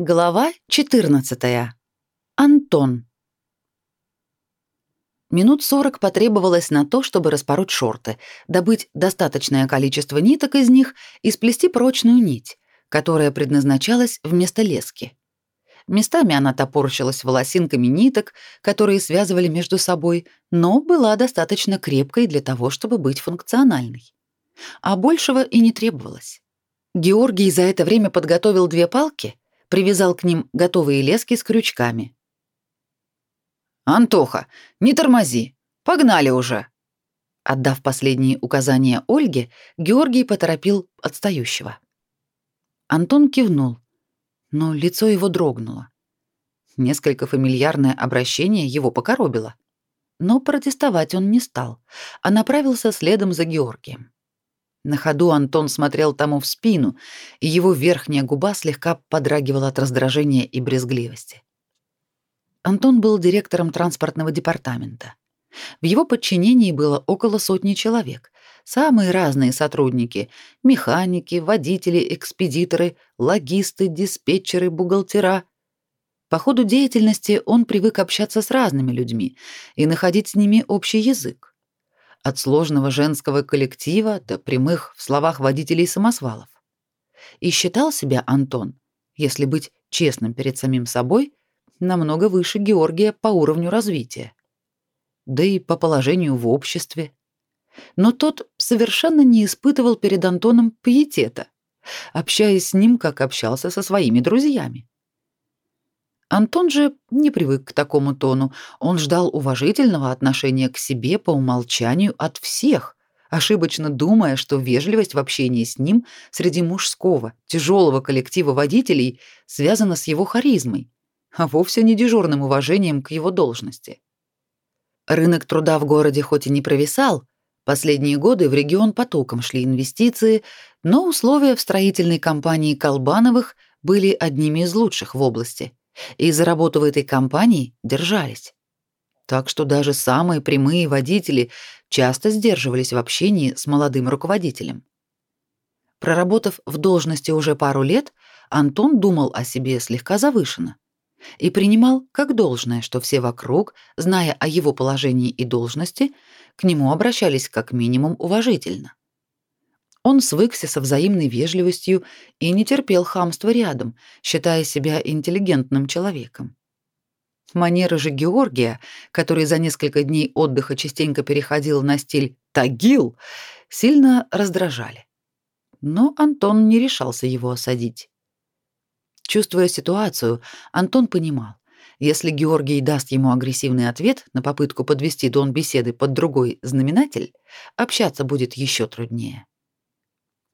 Глава 14. Антон. Минут сорок потребовалось на то, чтобы распороть шорты, добыть достаточное количество ниток из них и сплести прочную нить, которая предназначалась вместо лески. Местами она топорщилась волосинками ниток, которые связывали между собой, но была достаточно крепкой для того, чтобы быть функциональной. А большего и не требовалось. Георгий за это время подготовил две палки — привязал к ним готовые лески с крючками. «Антоха, не тормози! Погнали уже!» Отдав последние указания Ольге, Георгий поторопил отстающего. Антон кивнул, но лицо его дрогнуло. Несколько фамильярное обращение его покоробило. Но протестовать он не стал, а направился следом за Георгием. На ходу Антон смотрел тому в спину, и его верхняя губа слегка подрагивала от раздражения и брезгливости. Антон был директором транспортного департамента. В его подчинении было около сотни человек. Самые разные сотрудники: механики, водители, экспедиторы, логисты, диспетчеры, бухгалтера. По ходу деятельности он привык общаться с разными людьми и находить с ними общий язык от сложного женского коллектива до прямых в словах водителей самосвалов. И считал себя Антон, если быть честным перед самим собой, намного выше Георгия по уровню развития. Да и по положению в обществе. Но тот совершенно не испытывал перед Антоном пиетета, общаясь с ним, как общался со своими друзьями. Антон же не привык к такому тону. Он ждал уважительного отношения к себе по умолчанию от всех, ошибочно думая, что вежливость в общении с ним среди мужского, тяжелого коллектива водителей связана с его харизмой, а вовсе не дежурным уважением к его должности. Рынок труда в городе хоть и не провисал, последние годы в регион потоком шли инвестиции, но условия в строительной компании Колбановых были одними из лучших в области – и за работу в этой компании держались. Так что даже самые прямые водители часто сдерживались в общении с молодым руководителем. Проработав в должности уже пару лет, Антон думал о себе слегка завышенно и принимал как должное, что все вокруг, зная о его положении и должности, к нему обращались как минимум уважительно. Он свыкся со взаимной вежливостью и не терпел хамства рядом, считая себя интеллигентным человеком. Манеры же Георгия, который за несколько дней отдыха частенько переходил на стиль «тагил», сильно раздражали. Но Антон не решался его осадить. Чувствуя ситуацию, Антон понимал, если Георгий даст ему агрессивный ответ на попытку подвести тон беседы под другой знаменатель, общаться будет еще труднее.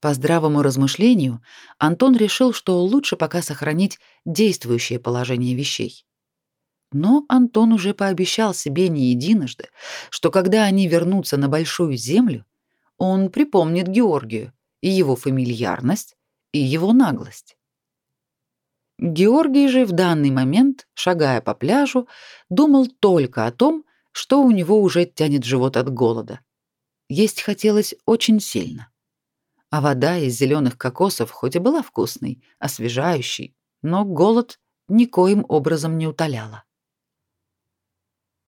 По здравому размышлению Антон решил, что лучше пока сохранить действующее положение вещей. Но Антон уже пообещал себе не единожды, что когда они вернутся на большую землю, он припомнит Георгию и его фамильярность, и его наглость. Георгий же в данный момент, шагая по пляжу, думал только о том, что у него уже тянет живот от голода. Есть хотелось очень сильно а вода из зеленых кокосов хоть и была вкусной, освежающей, но голод никоим образом не утоляла.